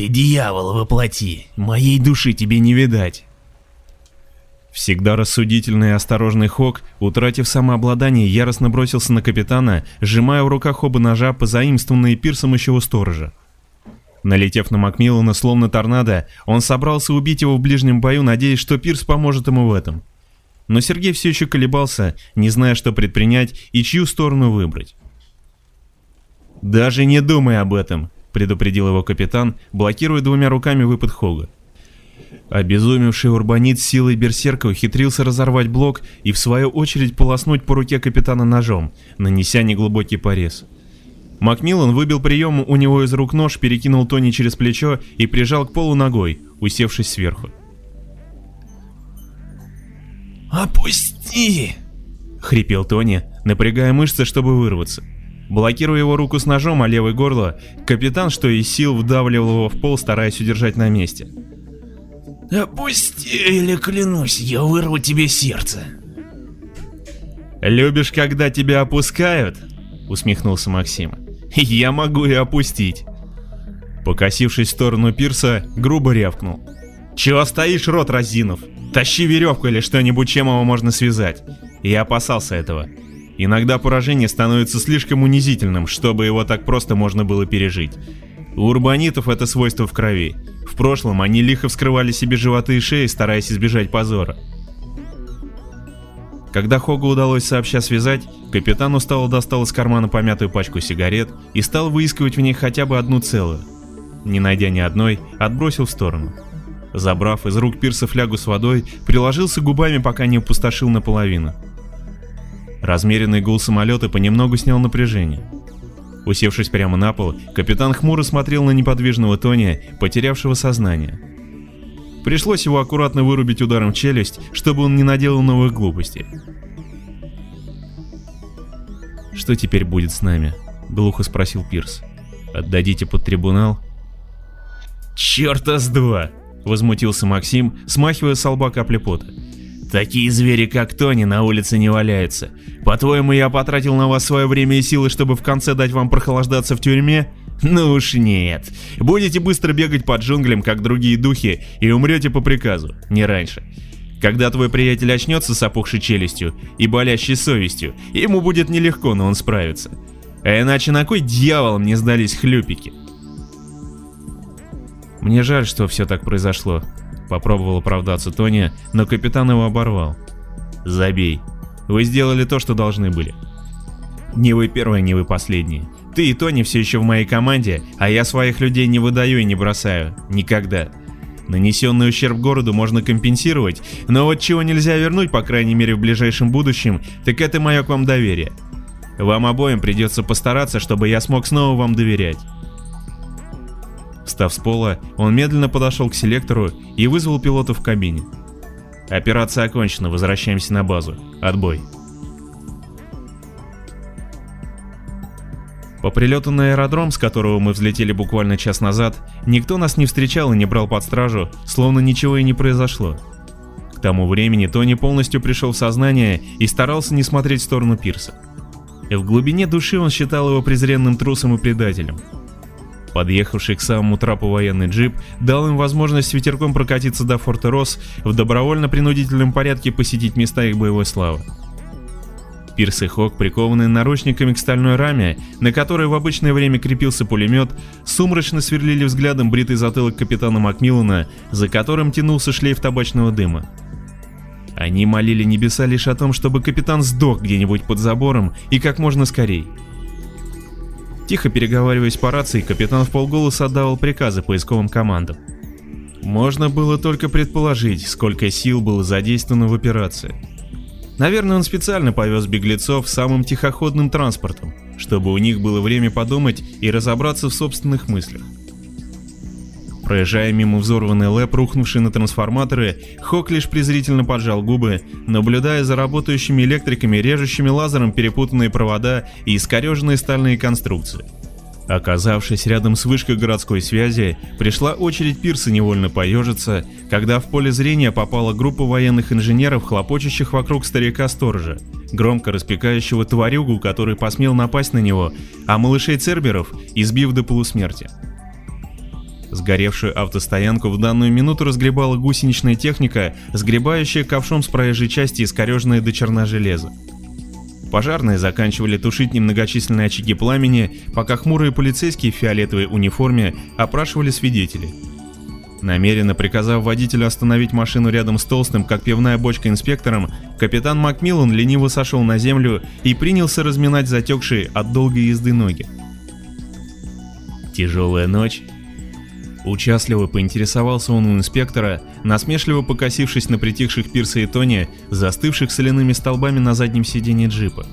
Ты дьявол воплоти, моей души тебе не видать. Всегда рассудительный и осторожный Хок, утратив самообладание, яростно бросился на капитана, сжимая в руках оба ножа, позаимствованные пирсом еще сторожа. Налетев на Макмиллана словно торнадо, он собрался убить его в ближнем бою, надеясь, что Пирс поможет ему в этом. Но Сергей все еще колебался, не зная, что предпринять и чью сторону выбрать. «Даже не думай об этом», — предупредил его капитан, блокируя двумя руками выпад Хога. Обезумевший урбанит силой берсерка ухитрился разорвать блок и в свою очередь полоснуть по руке капитана ножом, нанеся неглубокий порез. Макмиллан выбил прием у него из рук нож, перекинул Тони через плечо и прижал к полу ногой, усевшись сверху. «Опусти!» — хрипел Тони, напрягая мышцы, чтобы вырваться. Блокируя его руку с ножом, а левое горло, капитан, что из сил, вдавливал его в пол, стараясь удержать на месте. «Опусти, или клянусь, я вырву тебе сердце!» «Любишь, когда тебя опускают?» — усмехнулся Максим. «Я могу и опустить!» Покосившись в сторону пирса, грубо рявкнул. «Чего стоишь, рот разинув? Тащи веревку или что-нибудь, чем его можно связать!» Я опасался этого. Иногда поражение становится слишком унизительным, чтобы его так просто можно было пережить. У урбанитов это свойство в крови. В прошлом они лихо вскрывали себе животы и шеи, стараясь избежать позора. Когда Хогу удалось сообща связать, капитан устало достал из кармана помятую пачку сигарет и стал выискивать в ней хотя бы одну целую. Не найдя ни одной, отбросил в сторону. Забрав из рук пирса флягу с водой, приложился губами, пока не опустошил наполовину. Размеренный гул самолета понемногу снял напряжение. Усевшись прямо на пол, капитан хмуро смотрел на неподвижного Тони, потерявшего сознание. Пришлось его аккуратно вырубить ударом в челюсть, чтобы он не наделал новых глупостей. «Что теперь будет с нами?» — глухо спросил Пирс. «Отдадите под трибунал?» «Чёрта с два!» — возмутился Максим, смахивая с лба капли пота. Такие звери, как Тони, на улице не валяются. По-твоему, я потратил на вас свое время и силы, чтобы в конце дать вам прохлаждаться в тюрьме? Ну уж нет. Будете быстро бегать по джунглям, как другие духи, и умрете по приказу, не раньше. Когда твой приятель очнется с опухшей челюстью и болящей совестью, ему будет нелегко, но он справится. А иначе на кой дьявол мне сдались хлюпики? Мне жаль, что все так произошло, Попробовал оправдаться Тони, но капитан его оборвал. «Забей. Вы сделали то, что должны были. Не вы первые, не вы последние. Ты и Тони все еще в моей команде, а я своих людей не выдаю и не бросаю. Никогда. Нанесенный ущерб городу можно компенсировать, но вот чего нельзя вернуть, по крайней мере в ближайшем будущем, так это мое к вам доверие. Вам обоим придется постараться, чтобы я смог снова вам доверять. Встав с пола, он медленно подошел к селектору и вызвал пилота в кабине. «Операция окончена, возвращаемся на базу. Отбой». По прилету на аэродром, с которого мы взлетели буквально час назад, никто нас не встречал и не брал под стражу, словно ничего и не произошло. К тому времени Тони полностью пришел в сознание и старался не смотреть в сторону Пирса. В глубине души он считал его презренным трусом и предателем. Подъехавший к самому трапу военный джип дал им возможность ветерком прокатиться до форта Росс в добровольно-принудительном порядке посетить места их боевой славы. Пирс и Хок, прикованные наручниками к стальной раме, на которой в обычное время крепился пулемет, сумрачно сверлили взглядом бритый затылок капитана Макмиллана, за которым тянулся шлейф табачного дыма. Они молили небеса лишь о том, чтобы капитан сдох где-нибудь под забором и как можно скорей. Тихо переговариваясь по рации, капитан в полголоса отдавал приказы поисковым командам. Можно было только предположить, сколько сил было задействовано в операции. Наверное, он специально повез беглецов самым тихоходным транспортом, чтобы у них было время подумать и разобраться в собственных мыслях. Проезжая мимо взорванной ЛЭП, рухнувшей на трансформаторы, Хок лишь презрительно поджал губы, наблюдая за работающими электриками, режущими лазером перепутанные провода и искореженные стальные конструкции. Оказавшись рядом с вышкой городской связи, пришла очередь Пирса невольно поежиться, когда в поле зрения попала группа военных инженеров, хлопочущих вокруг старика-сторожа, громко распекающего тварюгу, который посмел напасть на него, а малышей Церберов избив до полусмерти. Сгоревшую автостоянку в данную минуту разгребала гусеничная техника, сгребающая ковшом с проезжей части искореженное до черна железо. Пожарные заканчивали тушить немногочисленные очаги пламени, пока хмурые полицейские в фиолетовой униформе опрашивали свидетелей. Намеренно приказав водителю остановить машину рядом с толстым, как пивная бочка инспектором, капитан Макмиллан лениво сошел на землю и принялся разминать затекшие от долгой езды ноги. Тяжелая ночь. Участливо поинтересовался он у инспектора, насмешливо покосившись на притихших Пирса и Тони, застывших соляными столбами на заднем сиденье джипа.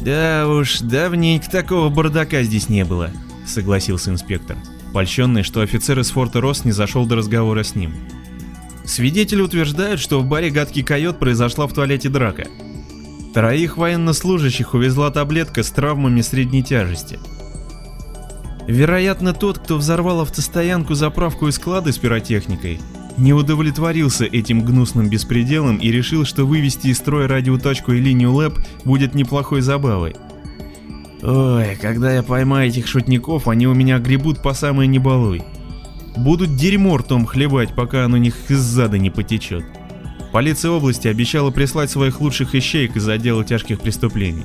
«Да уж, давненько такого бардака здесь не было», — согласился инспектор польщенный, что офицер из форта Рос не зашел до разговора с ним. Свидетели утверждают, что в баре «Гадкий койот» произошла в туалете драка. Троих военнослужащих увезла таблетка с травмами средней тяжести. Вероятно, тот, кто взорвал автостоянку, заправку и склады с пиротехникой, не удовлетворился этим гнусным беспределом и решил, что вывести из строя радиоточку и линию ЛЭП будет неплохой забавой. Ой, когда я поймаю этих шутников, они у меня гребут по самой небалуй. Будут дерьмо ртом хлебать, пока оно у них из зада не потечет. Полиция области обещала прислать своих лучших ищеек из отдела тяжких преступлений.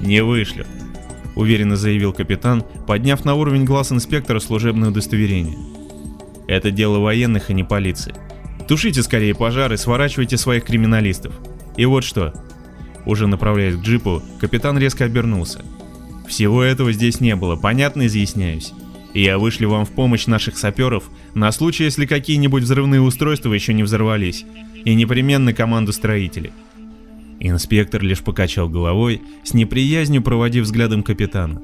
«Не вышлют», — уверенно заявил капитан, подняв на уровень глаз инспектора служебное удостоверение. «Это дело военных, а не полиции. Тушите скорее пожар и сворачивайте своих криминалистов. И вот что, уже направляясь к джипу, капитан резко обернулся. «Всего этого здесь не было, понятно изъясняюсь. Я вышли вам в помощь наших саперов на случай, если какие-нибудь взрывные устройства еще не взорвались, и непременно команду строителей». Инспектор лишь покачал головой, с неприязнью проводив взглядом капитана.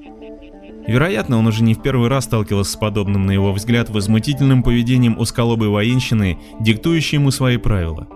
Вероятно, он уже не в первый раз сталкивался с подобным, на его взгляд, возмутительным поведением узколобой военщины, диктующей ему свои правила.